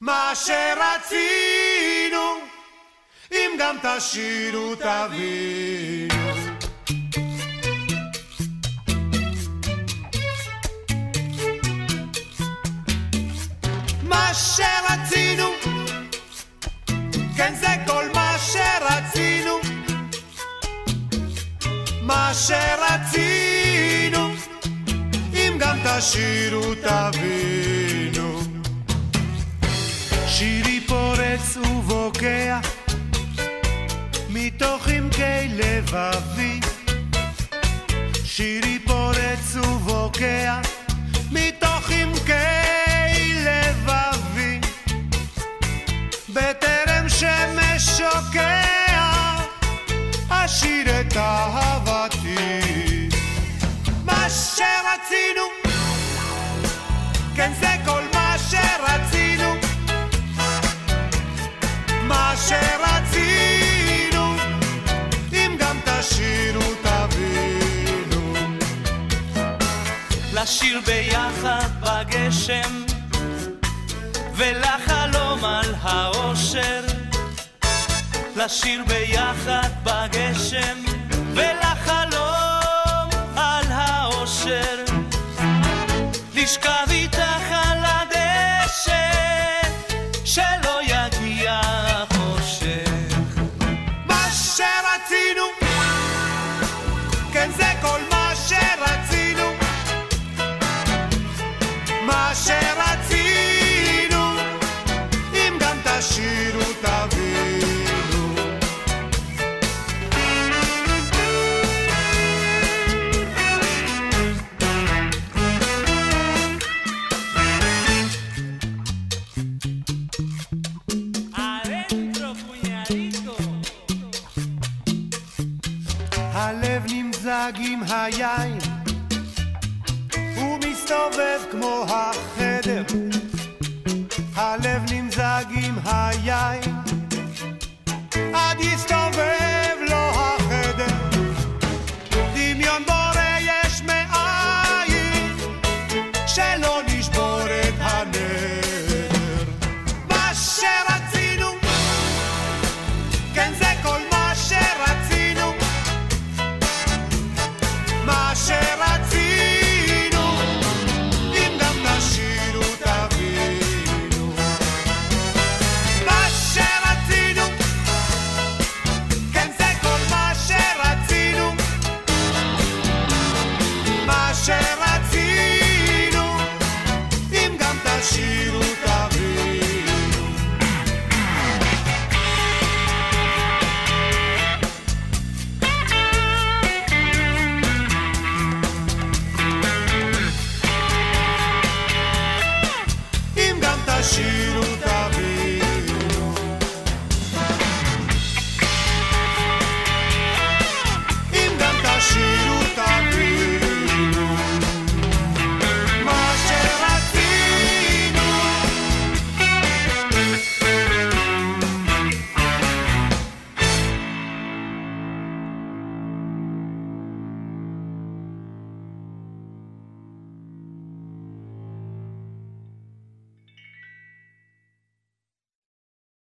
מה שרצינו, אם גם תשירו תבינו. מה שרצינו, כן זה כל מה שרצינו. מה שרצינו, אם גם תשירו תבינו. לבבי שירי פורץ ובוקע מתוך עמקי לבבי בטרם שמש שוקע אשיר את אהבתי. מה שרצינו כן זה כל לשיר ביחד בגשם ולחלום על האושר. לשיר ביחד בגשם ולחלום על האושר. לשכב נמזג עם היין הוא מסתובב כמו החדר הלב נמזג עם היין